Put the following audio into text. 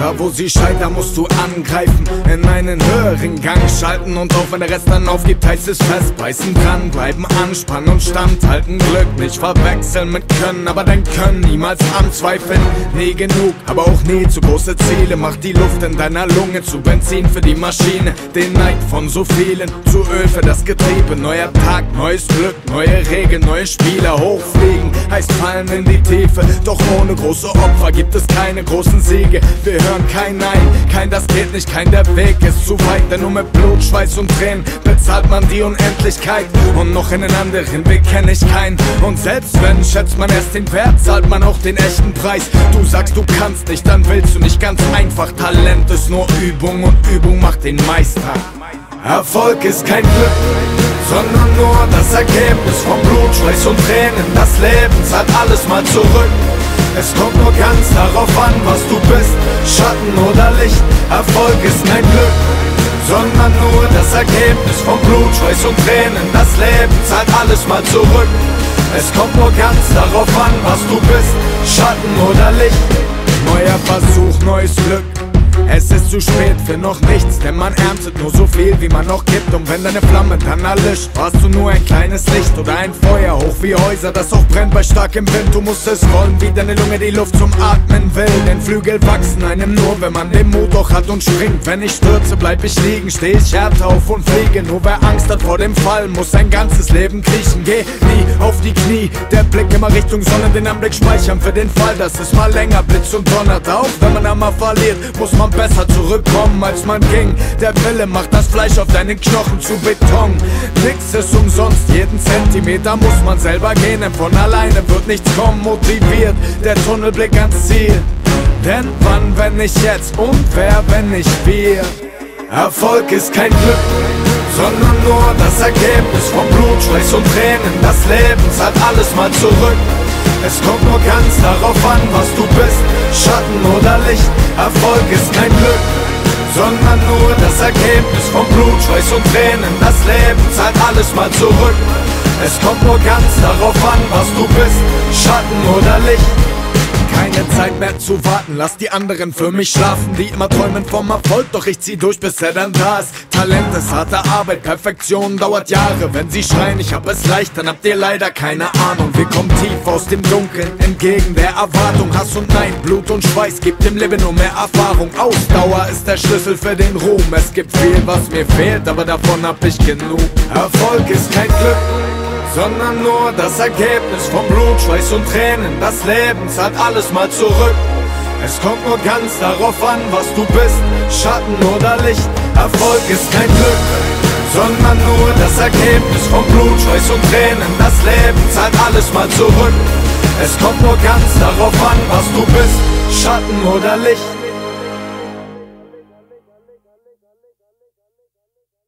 Da wo sie scheitern, musst du angreifen, in einen höheren Gang schalten und auch wenn der Rest dann aufgibt, heißt es festbeißen, dranbleiben, anspannen und standhalten. Glück nicht verwechseln mit Können, aber dein Können niemals anzweifeln. Nie genug, aber auch nie zu große Ziele. Mach die Luft in deiner Lunge zu Benzin für die Maschine. Den Neid von so vielen zu Öl für das Getriebe. Neuer Tag, neues Glück, neue Regeln, neue Spieler. Hochfliegen heißt fallen in die Tiefe. Doch ohne große Opfer gibt es keine großen Siege. Wir hören kein Nein, kein das geht nicht, kein der Weg ist zu weit. Denn nur mit Blut, Schweiß und Tränen bezahlt man die Unendlichkeit. Und noch in den anderen Weg kenne ich keinen. Und selbst wenn, schätzt man erst den Wert, zahlt man auch den echten Preis. Du sagst, du kannst nicht, dann willst du nicht ganz einfach. Talent ist nur Übung und Übung macht den Meister. Erfolg ist kein Glück, sondern nur das Ergebnis von Blut, Schweiß und Tränen. Das Leben zahlt alles mal zurück. Es kommt nur ganz darauf an, was du bist, Schatten oder Licht. Erfolg ist kein Glück, sondern nur das Ergebnis von Blut, Schweiß und Tränen. Das Leben zahlt alles mal zurück. Es kommt nur ganz darauf an, was du bist, Schatten oder Licht. Neuer Versuch, neues Glück. Es ist zu spät für noch nichts, denn man erntet nur so viel, wie man noch gibt. Und wenn deine Flamme dann erlischt, warst du nur ein kleines Licht oder ein Feuer hoch wie Häuser, das auch brennt bei starkem Wind. Du musst es wollen, wie deine Lunge die Luft zum Atmen will. Denn Flügel wachsen einem nur, wenn man den Mut auch hat und springt. Wenn ich stürze, bleib ich liegen, steh ich härter auf und fliege. Nur wer Angst hat vor dem Fall, muss sein ganzes Leben kriechen. Geh nie auf die Knie, der Blick immer Richtung Sonne, den Anblick speichern für den Fall, dass es mal länger blitzt und donnert. Auch wenn man einmal verliert, muss man besser zurückkommen, als man ging. Der Wille macht das Fleisch auf deinen Knochen zu Beton. Nix ist umsonst, jeden Zentimeter muss man selber gehen, denn von alleine wird nichts kommen. Motiviert, der Tunnelblick ans Ziel. Denn wann, wenn nicht jetzt und wer, wenn nicht wir? Erfolg ist kein Glück, sondern nur das Ergebnis von Blut, Schweiß und Tränen. Das Leben zahlt alles mal zurück. Es kommt nur ganz darauf an, was du bist, Schatten oder Licht. Erfolg ist kein Glück, sondern nur das Ergebnis von Blut, Schweiß und Tränen. Das Leben zahlt alles mal zurück. Es kommt nur ganz darauf an, was du bist, Schatten oder Licht. Keine Zeit mehr zu warten, lass die anderen für mich schlafen, die immer träumen vom Erfolg, doch ich zieh durch, bis er dann da ist. Talent ist harte Arbeit, Perfektion dauert Jahre. Wenn sie schreien, ich hab es leicht, dann habt ihr leider keine Ahnung. Wir kommen tief aus dem Dunkeln, entgegen der Erwartung. Hass und Nein, Blut und Schweiß gibt dem Leben nur mehr Erfahrung. Ausdauer ist der Schlüssel für den Ruhm. Es gibt viel, was mir fehlt, aber davon hab ich genug. Erfolg ist kein Glück sondern nur das Ergebnis von Blut, Schweiß und Tränen. Das Leben zahlt alles mal zurück. Es kommt nur ganz darauf an, was du bist, Schatten oder Licht. Erfolg ist kein Glück, sondern nur das Ergebnis von Blut, Schweiß und Tränen. Das Leben zahlt alles mal zurück. Es kommt nur ganz darauf an, was du bist, Schatten oder Licht.